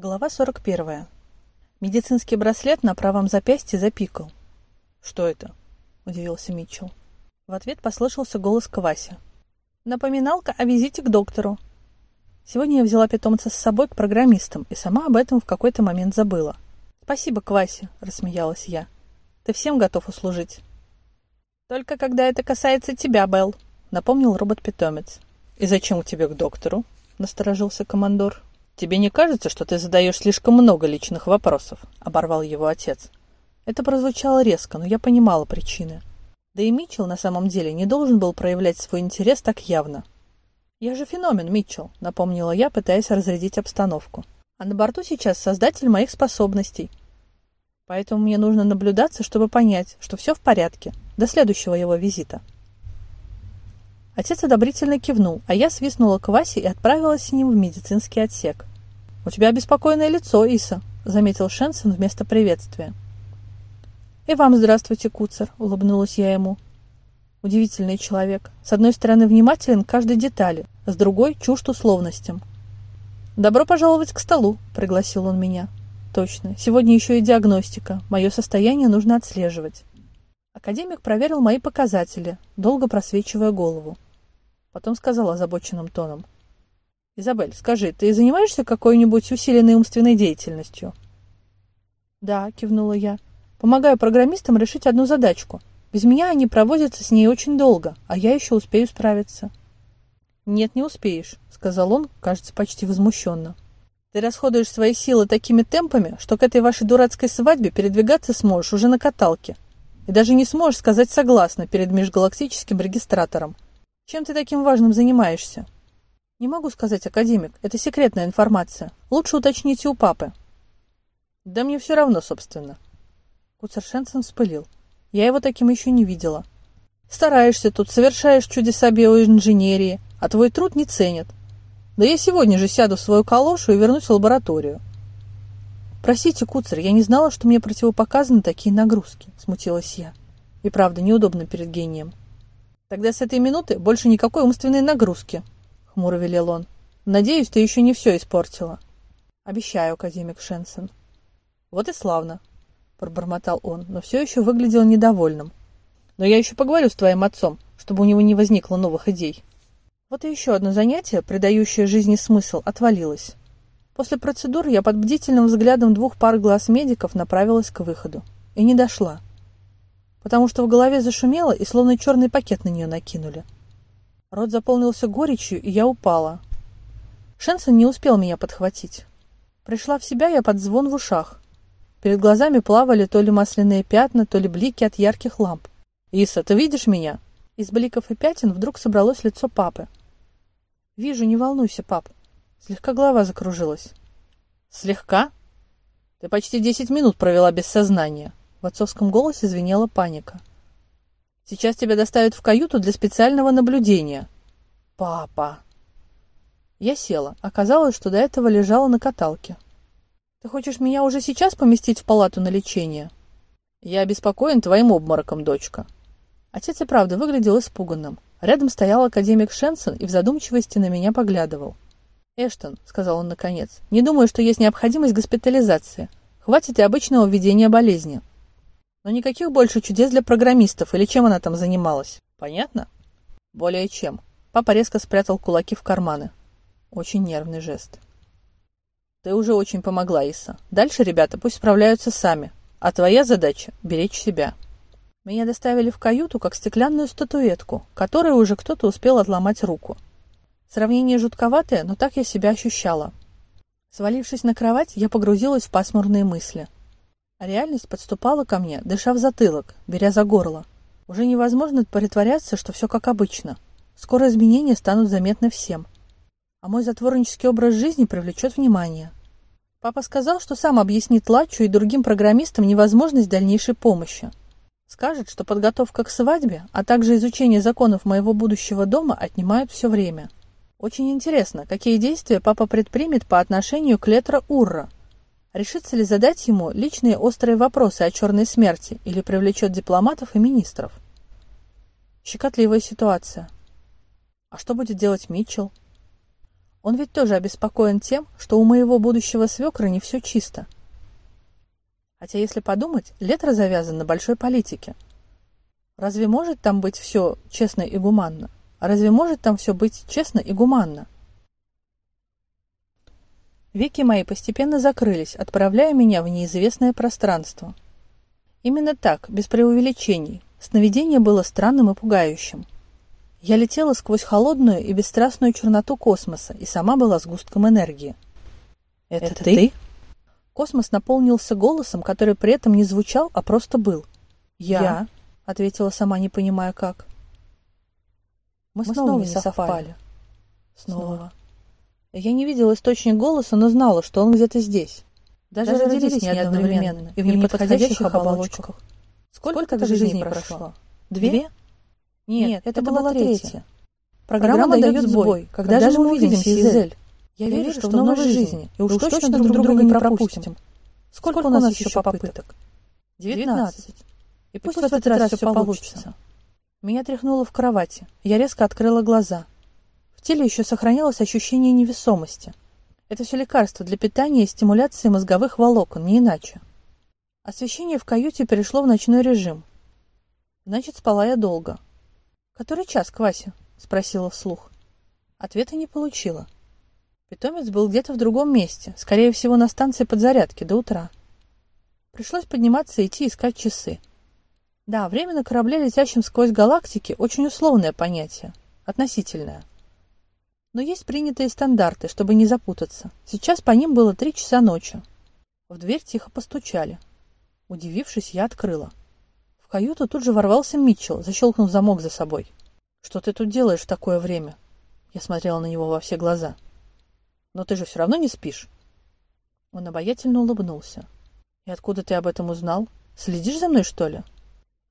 Глава 41. Медицинский браслет на правом запястье запикал. «Что это?» – удивился Митчелл. В ответ послышался голос Кваси. «Напоминалка о визите к доктору. Сегодня я взяла питомца с собой к программистам и сама об этом в какой-то момент забыла. Спасибо, Кваси, рассмеялась я. Ты всем готов услужить. Только когда это касается тебя, Белл, напомнил робот-питомец. И зачем тебе к доктору? насторожился командор. Тебе не кажется, что ты задаешь слишком много личных вопросов? оборвал его отец. Это прозвучало резко, но я понимала причины. Да и Митчелл на самом деле не должен был проявлять свой интерес так явно. «Я же феномен, Митчелл», — напомнила я, пытаясь разрядить обстановку. «А на борту сейчас создатель моих способностей. Поэтому мне нужно наблюдаться, чтобы понять, что все в порядке, до следующего его визита. Отец одобрительно кивнул, а я свистнула к Васе и отправилась с ним в медицинский отсек. «У тебя беспокойное лицо, Иса», — заметил Шенсон вместо приветствия. «И вам здравствуйте, Куцер», — улыбнулась я ему. Удивительный человек. С одной стороны внимателен к каждой детали, с другой — чужд условностям. «Добро пожаловать к столу», — пригласил он меня. Точно. Сегодня еще и диагностика. Мое состояние нужно отслеживать. Академик проверил мои показатели, долго просвечивая голову. Потом сказал озабоченным тоном. «Изабель, скажи, ты занимаешься какой-нибудь усиленной умственной деятельностью?» «Да», — кивнула я. «Помогаю программистам решить одну задачку. Без меня они проводятся с ней очень долго, а я еще успею справиться». «Нет, не успеешь», — сказал он, кажется, почти возмущенно. Ты расходуешь свои силы такими темпами, что к этой вашей дурацкой свадьбе передвигаться сможешь уже на каталке. И даже не сможешь сказать согласно перед межгалактическим регистратором. Чем ты таким важным занимаешься? Не могу сказать, академик. Это секретная информация. Лучше уточните у папы. Да мне все равно, собственно. Куцершенсен вспылил. Я его таким еще не видела. Стараешься тут, совершаешь чудеса биоинженерии, а твой труд не ценят. Да я сегодня же сяду в свою калошу и вернусь в лабораторию. Простите, Куцер, я не знала, что мне противопоказаны такие нагрузки, смутилась я. И правда, неудобно перед гением. Тогда с этой минуты больше никакой умственной нагрузки, хмуро велел он. Надеюсь, ты еще не все испортила. Обещаю, академик Шенсен. Вот и славно, пробормотал он, но все еще выглядел недовольным. Но я еще поговорю с твоим отцом, чтобы у него не возникло новых идей. Вот и еще одно занятие, придающее жизни смысл, отвалилось. После процедур я под бдительным взглядом двух пар глаз медиков направилась к выходу. И не дошла. Потому что в голове зашумело, и словно черный пакет на нее накинули. Рот заполнился горечью, и я упала. Шенсон не успел меня подхватить. Пришла в себя я под звон в ушах. Перед глазами плавали то ли масляные пятна, то ли блики от ярких ламп. «Иса, ты видишь меня?» Из бликов и пятен вдруг собралось лицо папы. «Вижу, не волнуйся, пап». Слегка голова закружилась. «Слегка? Ты почти десять минут провела без сознания». В отцовском голосе звенела паника. «Сейчас тебя доставят в каюту для специального наблюдения». «Папа!» Я села. Оказалось, что до этого лежала на каталке. «Ты хочешь меня уже сейчас поместить в палату на лечение?» «Я обеспокоен твоим обмороком, дочка». Отец и правда выглядел испуганным. Рядом стоял академик Шенсон и в задумчивости на меня поглядывал. «Эштон», — сказал он наконец, — «не думаю, что есть необходимость госпитализации. Хватит и обычного введения болезни. Но никаких больше чудес для программистов или чем она там занималась. Понятно?» «Более чем». Папа резко спрятал кулаки в карманы. Очень нервный жест. «Ты уже очень помогла, Иса. Дальше ребята пусть справляются сами. А твоя задача — беречь себя». Меня доставили в каюту, как стеклянную статуэтку, которой уже кто-то успел отломать руку. Сравнение жутковатое, но так я себя ощущала. Свалившись на кровать, я погрузилась в пасмурные мысли. А реальность подступала ко мне, дыша в затылок, беря за горло. Уже невозможно притворяться, что все как обычно. Скоро изменения станут заметны всем. А мой затворнический образ жизни привлечет внимание. Папа сказал, что сам объяснит Лачу и другим программистам невозможность дальнейшей помощи. Скажет, что подготовка к свадьбе, а также изучение законов моего будущего дома отнимают все время. Очень интересно, какие действия папа предпримет по отношению к Летро Урра. Решится ли задать ему личные острые вопросы о черной смерти или привлечет дипломатов и министров? Щекотливая ситуация. А что будет делать Митчелл? Он ведь тоже обеспокоен тем, что у моего будущего свекра не все чисто. Хотя, если подумать, Летра завязан на большой политике. Разве может там быть все честно и гуманно? Разве может там все быть честно и гуманно? Веки мои постепенно закрылись, отправляя меня в неизвестное пространство. Именно так, без преувеличений. Сновидение было странным и пугающим. Я летела сквозь холодную и бесстрастную черноту космоса и сама была сгустком энергии. «Это, Это ты?» Космос наполнился голосом, который при этом не звучал, а просто был. «Я», Я — ответила сама, не понимая как. Мы, Мы снова, снова не совпали. совпали. Снова. снова. Я не видела источник голоса, но знала, что он где-то здесь. Даже, Даже родились не одновременно и в неподходящих оболочках. Сколько, так жизней прошло? Две? Нет, это, была третья. Программа, Программа дает сбой. Когда, Когда же мы увидимся, Изель? Я верю, что в новой жизни, и уж точно друг друга не пропустим. Сколько у нас еще попыток? Девятнадцать. И пусть в этот раз все получится. Меня тряхнуло в кровати. Я резко открыла глаза. В теле еще сохранялось ощущение невесомости. Это все лекарство для питания и стимуляции мозговых волокон, не иначе. Освещение в каюте перешло в ночной режим. Значит, спала я долго. «Который час, Квася?» – спросила вслух. Ответа не получила. Питомец был где-то в другом месте, скорее всего, на станции подзарядки до утра. Пришлось подниматься и идти искать часы. Да, время на корабле, летящем сквозь галактики, очень условное понятие, относительное. Но есть принятые стандарты, чтобы не запутаться. Сейчас по ним было три часа ночи. В дверь тихо постучали. Удивившись, я открыла. В каюту тут же ворвался Митчелл, защелкнув замок за собой. «Что ты тут делаешь в такое время?» Я смотрела на него во все глаза. «Но ты же все равно не спишь?» Он обаятельно улыбнулся. «И откуда ты об этом узнал? Следишь за мной, что ли?»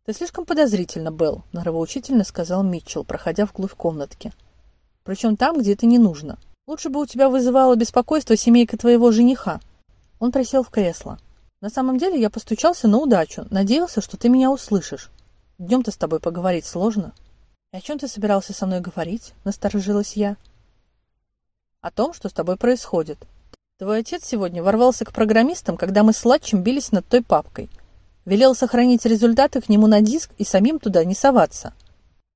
«Ты слишком подозрительно, Белл», — нравоучительно сказал Митчелл, проходя вглубь комнатки. «Причем там, где это не нужно. Лучше бы у тебя вызывало беспокойство семейка твоего жениха». Он присел в кресло. На самом деле я постучался на удачу, надеялся, что ты меня услышишь. Днем-то с тобой поговорить сложно. О чем ты собирался со мной говорить? Насторожилась я. О том, что с тобой происходит. Твой отец сегодня ворвался к программистам, когда мы с Латчем бились над той папкой. Велел сохранить результаты к нему на диск и самим туда не соваться.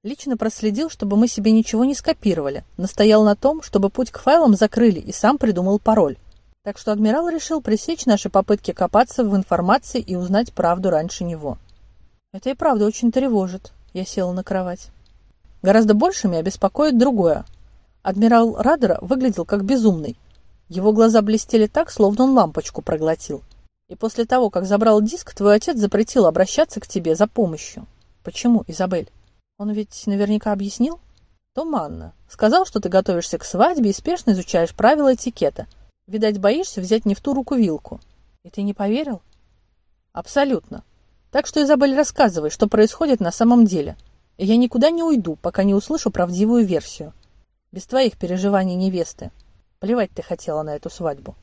Лично проследил, чтобы мы себе ничего не скопировали. Настоял на том, чтобы путь к файлам закрыли и сам придумал пароль. Так что адмирал решил пресечь наши попытки копаться в информации и узнать правду раньше него. Это и правда очень тревожит. Я села на кровать. Гораздо больше меня беспокоит другое. Адмирал Радера выглядел как безумный. Его глаза блестели так, словно он лампочку проглотил. И после того, как забрал диск, твой отец запретил обращаться к тебе за помощью. Почему, Изабель? Он ведь наверняка объяснил? Туманно. Сказал, что ты готовишься к свадьбе и спешно изучаешь правила этикета – Видать, боишься взять не в ту руку вилку. И ты не поверил? Абсолютно. Так что, Изабель, рассказывай, что происходит на самом деле. Я никуда не уйду, пока не услышу правдивую версию. Без твоих переживаний невесты. Плевать ты хотела на эту свадьбу.